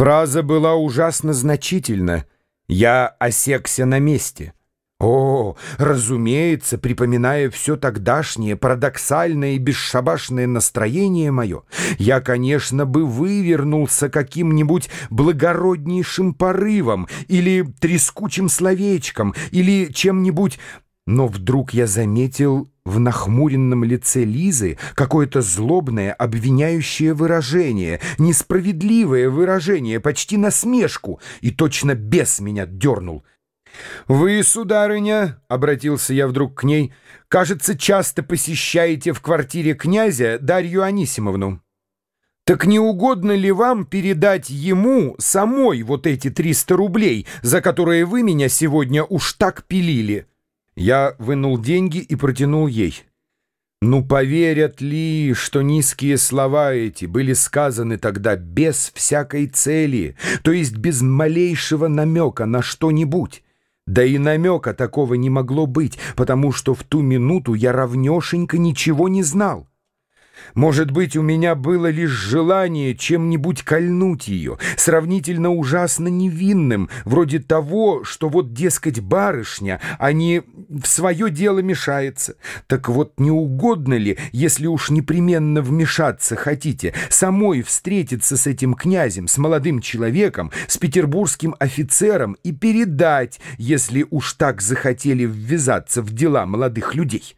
Фраза была ужасно значительна. Я осекся на месте. О, разумеется, припоминая все тогдашнее парадоксальное и бесшабашное настроение мое, я, конечно, бы вывернулся каким-нибудь благороднейшим порывом или трескучим словечком или чем-нибудь но вдруг я заметил в нахмуренном лице Лизы какое-то злобное, обвиняющее выражение, несправедливое выражение, почти насмешку, и точно бес меня дернул. «Вы, сударыня, — обратился я вдруг к ней, — кажется, часто посещаете в квартире князя Дарью Анисимовну. Так не угодно ли вам передать ему самой вот эти триста рублей, за которые вы меня сегодня уж так пилили?» Я вынул деньги и протянул ей. Ну, поверят ли, что низкие слова эти были сказаны тогда без всякой цели, то есть без малейшего намека на что-нибудь? Да и намека такого не могло быть, потому что в ту минуту я равнешенько ничего не знал. Может быть, у меня было лишь желание чем-нибудь кольнуть ее, сравнительно ужасно невинным, вроде того, что вот, дескать, барышня, а не в свое дело мешается. Так вот, не угодно ли, если уж непременно вмешаться хотите, самой встретиться с этим князем, с молодым человеком, с петербургским офицером и передать, если уж так захотели ввязаться в дела молодых людей?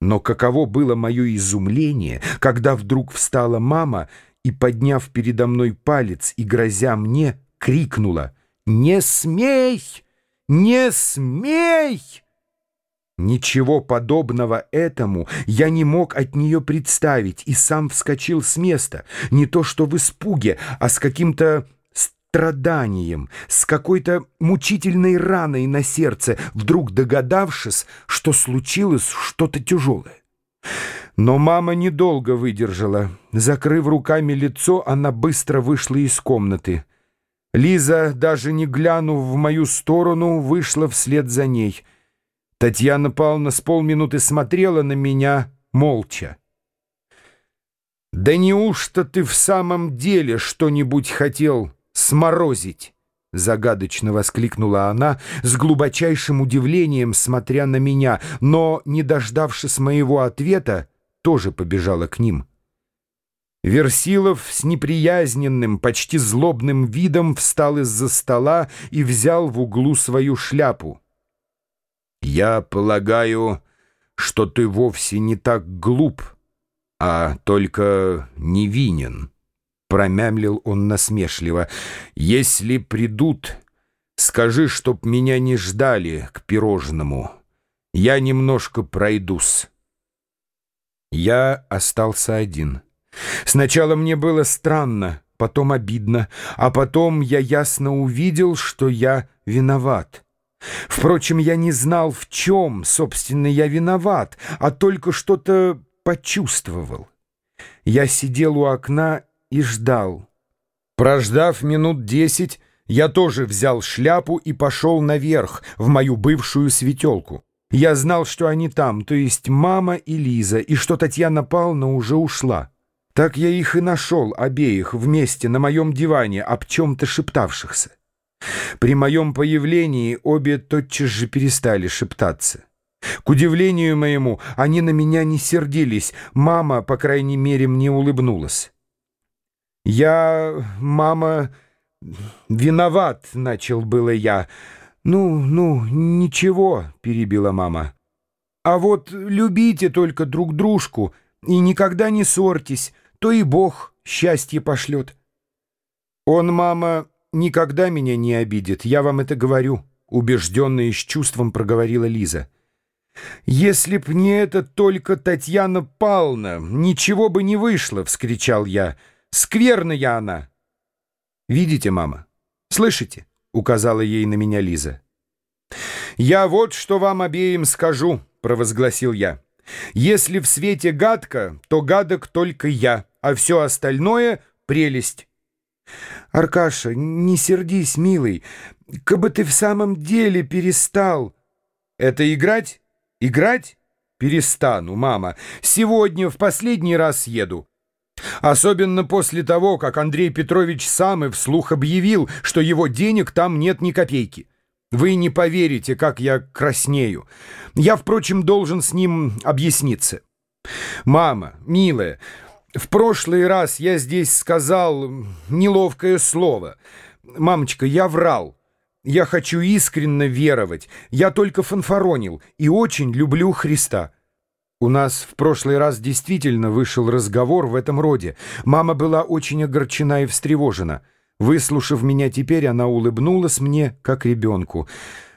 Но каково было мое изумление, когда вдруг встала мама и, подняв передо мной палец и грозя мне, крикнула «Не смей! Не смей!» Ничего подобного этому я не мог от нее представить и сам вскочил с места, не то что в испуге, а с каким-то страданием, с какой-то мучительной раной на сердце, вдруг догадавшись, что случилось что-то тяжелое. Но мама недолго выдержала. Закрыв руками лицо, она быстро вышла из комнаты. Лиза, даже не глянув в мою сторону, вышла вслед за ней. Татьяна Павловна с полминуты смотрела на меня молча. «Да неужто ты в самом деле что-нибудь хотел?» Сморозить!» — загадочно воскликнула она, с глубочайшим удивлением смотря на меня, но, не дождавшись моего ответа, тоже побежала к ним. Версилов с неприязненным, почти злобным видом встал из-за стола и взял в углу свою шляпу. «Я полагаю, что ты вовсе не так глуп, а только невинен». Промямлил он насмешливо. «Если придут, скажи, чтоб меня не ждали к пирожному. Я немножко пройдусь». Я остался один. Сначала мне было странно, потом обидно, а потом я ясно увидел, что я виноват. Впрочем, я не знал, в чем, собственно, я виноват, а только что-то почувствовал. Я сидел у окна и ждал. Прождав минут десять, я тоже взял шляпу и пошел наверх, в мою бывшую светелку. Я знал, что они там, то есть мама и Лиза, и что Татьяна Павловна уже ушла. Так я их и нашел, обеих, вместе на моем диване, об чем-то шептавшихся. При моем появлении обе тотчас же перестали шептаться. К удивлению моему, они на меня не сердились, мама, по крайней мере, мне улыбнулась. «Я, мама, виноват», — начал было я. «Ну, ну, ничего», — перебила мама. «А вот любите только друг дружку и никогда не ссорьтесь, то и Бог счастье пошлет». «Он, мама, никогда меня не обидит, я вам это говорю», — убежденно и с чувством проговорила Лиза. «Если б не это только Татьяна Павловна, ничего бы не вышло!» — вскричал я. Скверная она!» «Видите, мама? Слышите?» — указала ей на меня Лиза. «Я вот что вам обеим скажу», — провозгласил я. «Если в свете гадко, то гадок только я, а все остальное — прелесть». «Аркаша, не сердись, милый, кабы ты в самом деле перестал...» «Это играть? Играть? Перестану, мама. Сегодня в последний раз еду. Особенно после того, как Андрей Петрович сам и вслух объявил, что его денег там нет ни копейки. Вы не поверите, как я краснею. Я, впрочем, должен с ним объясниться. Мама, милая, в прошлый раз я здесь сказал неловкое слово. Мамочка, я врал. Я хочу искренне веровать. Я только фанфаронил и очень люблю Христа. У нас в прошлый раз действительно вышел разговор в этом роде. Мама была очень огорчена и встревожена. Выслушав меня теперь, она улыбнулась мне, как ребенку.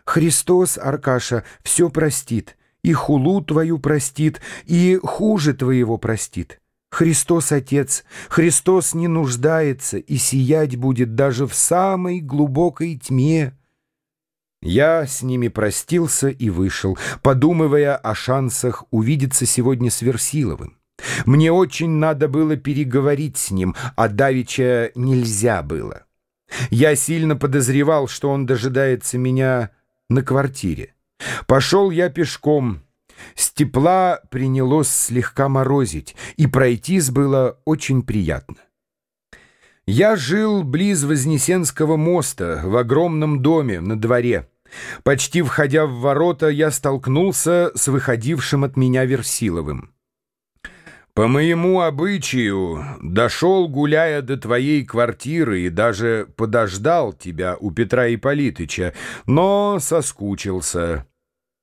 «Христос, Аркаша, все простит, и хулу твою простит, и хуже твоего простит. Христос Отец, Христос не нуждается и сиять будет даже в самой глубокой тьме». Я с ними простился и вышел, подумывая о шансах увидеться сегодня с Версиловым. Мне очень надо было переговорить с ним, а давеча нельзя было. Я сильно подозревал, что он дожидается меня на квартире. Пошел я пешком. С тепла принялось слегка морозить, и пройтись было очень приятно. Я жил близ Вознесенского моста, в огромном доме на дворе. Почти входя в ворота, я столкнулся с выходившим от меня Версиловым. «По моему обычаю дошел, гуляя до твоей квартиры, и даже подождал тебя у Петра Ипполитыча, но соскучился.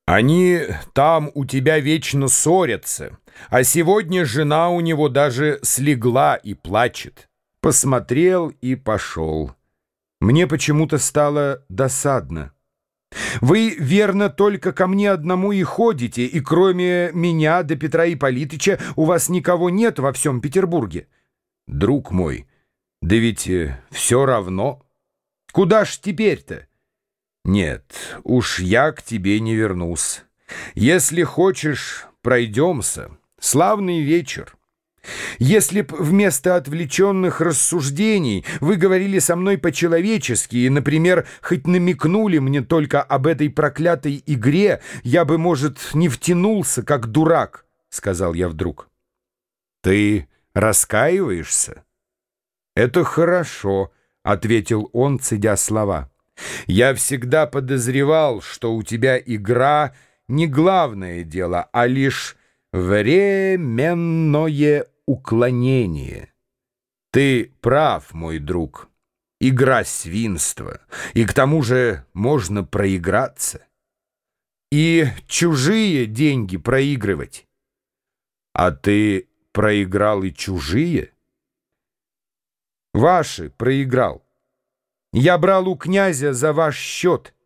Они там у тебя вечно ссорятся, а сегодня жена у него даже слегла и плачет. Посмотрел и пошел. Мне почему-то стало досадно». Вы, верно, только ко мне одному и ходите, и кроме меня до Петра Ипполитыча у вас никого нет во всем Петербурге. Друг мой, да ведь э, все равно. Куда ж теперь-то? Нет, уж я к тебе не вернусь. Если хочешь, пройдемся. Славный вечер. Если б вместо отвлеченных рассуждений вы говорили со мной по-человечески и, например, хоть намекнули мне только об этой проклятой игре, я бы, может, не втянулся, как дурак, — сказал я вдруг. Ты раскаиваешься? Это хорошо, — ответил он, цедя слова. Я всегда подозревал, что у тебя игра не главное дело, а лишь временное уклонение. Ты прав, мой друг. Игра свинства. И к тому же можно проиграться. И чужие деньги проигрывать. А ты проиграл и чужие? Ваши проиграл. Я брал у князя за ваш счет —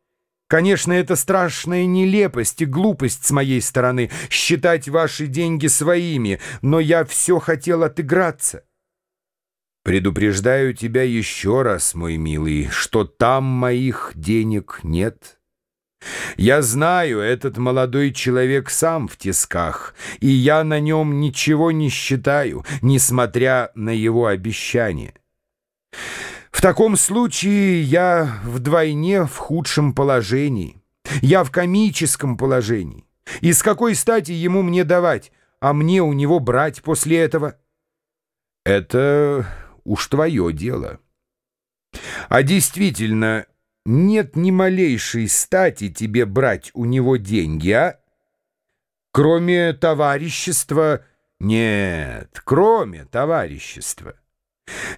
Конечно, это страшная нелепость и глупость с моей стороны считать ваши деньги своими, но я все хотел отыграться. Предупреждаю тебя еще раз, мой милый, что там моих денег нет. Я знаю, этот молодой человек сам в тисках, и я на нем ничего не считаю, несмотря на его обещание. Таком случае я вдвойне в худшем положении. Я в комическом положении. И с какой стати ему мне давать, а мне у него брать после этого? Это уж твое дело. А действительно, нет ни малейшей стати тебе брать у него деньги, а? Кроме товарищества... Нет, кроме товарищества.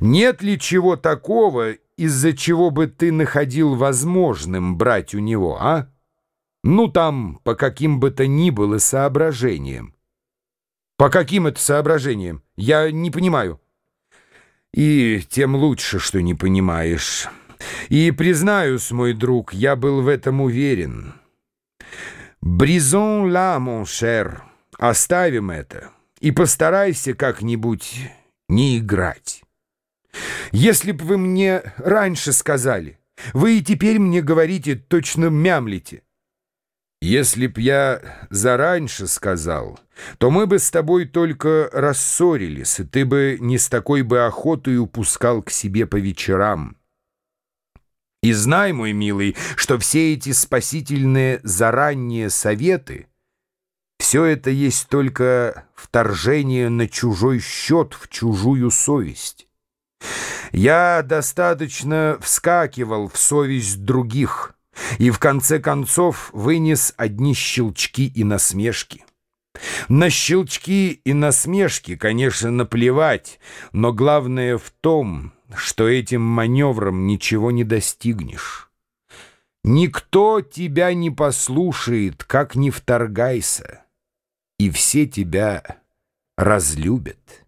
Нет ли чего такого, из-за чего бы ты находил возможным брать у него, а? Ну, там, по каким бы то ни было соображениям. По каким это соображениям? Я не понимаю. И тем лучше, что не понимаешь. И, признаюсь, мой друг, я был в этом уверен. Бризон ла, мон оставим это и постарайся как-нибудь не играть. Если б вы мне раньше сказали, вы и теперь мне говорите, точно мямлите. Если б я зараньше сказал, то мы бы с тобой только рассорились, и ты бы не с такой бы охотой упускал к себе по вечерам. И знай, мой милый, что все эти спасительные заранние советы Все это есть только вторжение на чужой счет, в чужую совесть. Я достаточно вскакивал в совесть других и в конце концов вынес одни щелчки и насмешки. На щелчки и насмешки, конечно, наплевать, но главное в том, что этим маневром ничего не достигнешь. Никто тебя не послушает, как не вторгайся, и все тебя разлюбят.